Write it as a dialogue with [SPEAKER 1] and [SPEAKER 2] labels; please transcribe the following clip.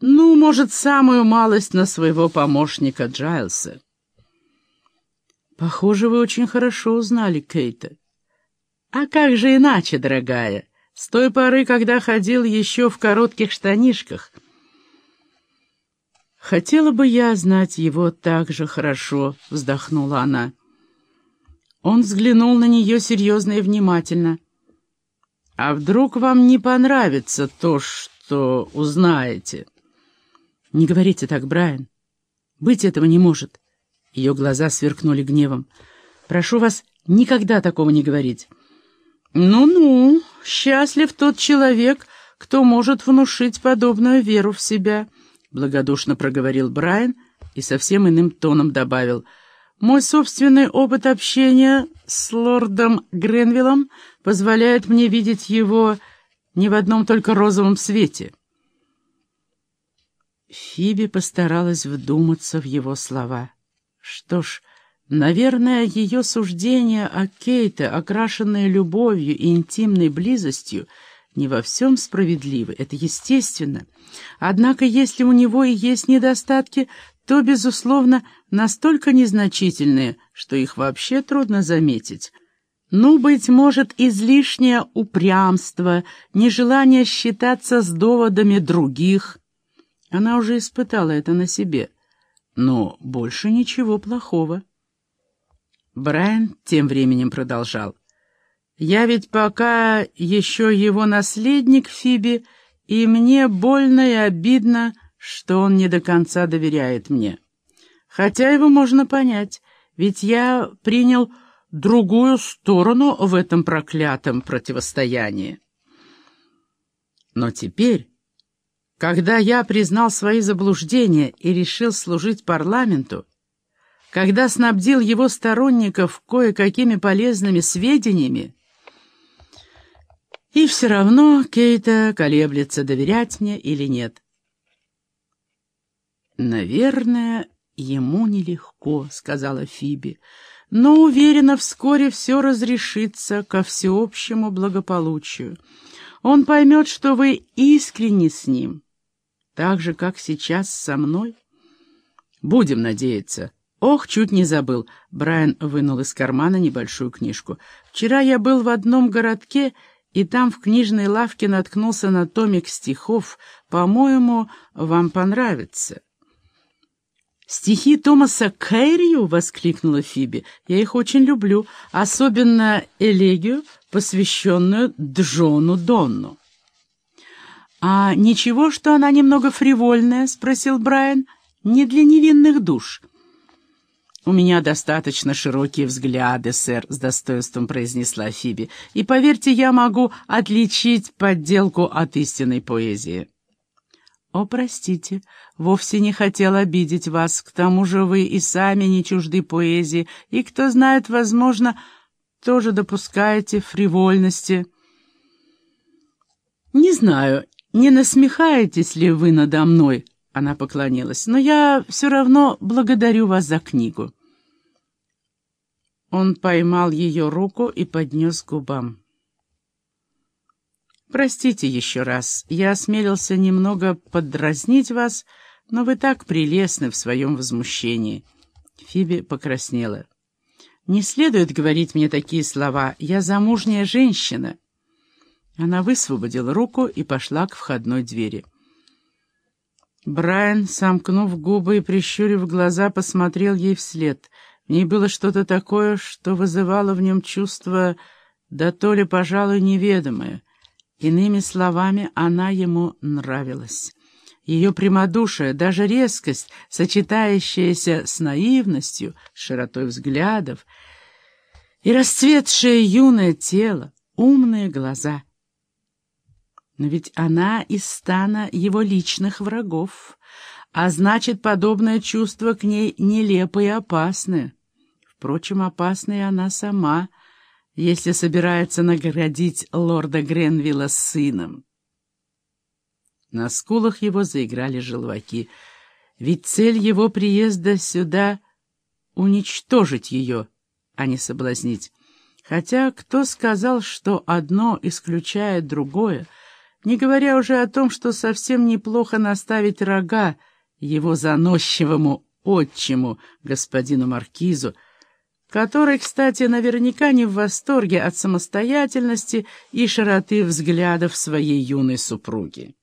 [SPEAKER 1] Ну, может, самую малость на своего помощника Джайлса. Похоже, вы очень хорошо узнали Кейта. А как же иначе, дорогая? С той поры, когда ходил еще в коротких штанишках. Хотела бы я знать его так же хорошо, вздохнула она. Он взглянул на нее серьезно и внимательно. «А вдруг вам не понравится то, что узнаете?» «Не говорите так, Брайан. Быть этого не может». Ее глаза сверкнули гневом. «Прошу вас никогда такого не говорить». «Ну-ну, счастлив тот человек, кто может внушить подобную веру в себя», — благодушно проговорил Брайан и совсем иным тоном добавил. «Мой собственный опыт общения с лордом Гренвиллом позволяет мне видеть его не в одном только розовом свете». Фиби постаралась вдуматься в его слова. Что ж, наверное, ее суждения о Кейте, окрашенные любовью и интимной близостью, не во всем справедливы, это естественно. Однако, если у него и есть недостатки, то, безусловно, настолько незначительные, что их вообще трудно заметить. Ну, быть может, излишнее упрямство, нежелание считаться с доводами других — она уже испытала это на себе. Но больше ничего плохого. Брайан тем временем продолжал. «Я ведь пока еще его наследник Фиби, и мне больно и обидно, что он не до конца доверяет мне. Хотя его можно понять, ведь я принял другую сторону в этом проклятом противостоянии. Но теперь, когда я признал свои заблуждения и решил служить парламенту, когда снабдил его сторонников кое-какими полезными сведениями, и все равно Кейта колеблется, доверять мне или нет. «Наверное, ему нелегко», — сказала Фиби, «но уверена, вскоре все разрешится ко всеобщему благополучию. Он поймет, что вы искренни с ним» Так же, как сейчас со мной? Будем надеяться. Ох, чуть не забыл. Брайан вынул из кармана небольшую книжку. Вчера я был в одном городке, и там в книжной лавке наткнулся на томик стихов. По-моему, вам понравится. «Стихи Томаса Кэррию?» — воскликнула Фиби. «Я их очень люблю, особенно элегию, посвященную Джону Донну». «А ничего, что она немного фривольная?» — спросил Брайан. «Не для невинных душ». «У меня достаточно широкие взгляды, сэр», — с достоинством произнесла Фиби. «И поверьте, я могу отличить подделку от истинной поэзии». «О, простите, вовсе не хотел обидеть вас. К тому же вы и сами не чужды поэзии, и, кто знает, возможно, тоже допускаете фривольности». «Не знаю, «Не насмехаетесь ли вы надо мной?» Она поклонилась. «Но я все равно благодарю вас за книгу». Он поймал ее руку и поднес к губам. «Простите еще раз, я осмелился немного подразнить вас, но вы так прелестны в своем возмущении». Фиби покраснела. «Не следует говорить мне такие слова. Я замужняя женщина». Она высвободила руку и пошла к входной двери. Брайан, сомкнув губы и прищурив глаза, посмотрел ей вслед. В ней было что-то такое, что вызывало в нем чувство, да то ли, пожалуй, неведомое. Иными словами, она ему нравилась. Ее прямодушие, даже резкость, сочетающаяся с наивностью, широтой взглядов, и расцветшее юное тело, умные глаза — но ведь она из стана его личных врагов, а значит, подобное чувство к ней нелепо и опасное. Впрочем, опасна и она сама, если собирается наградить лорда Гренвилла сыном. На скулах его заиграли желваки, ведь цель его приезда сюда — уничтожить ее, а не соблазнить. Хотя кто сказал, что одно исключает другое — не говоря уже о том, что совсем неплохо наставить рога его заносчивому отчиму, господину Маркизу, который, кстати, наверняка не в восторге от самостоятельности и широты взглядов своей юной супруги.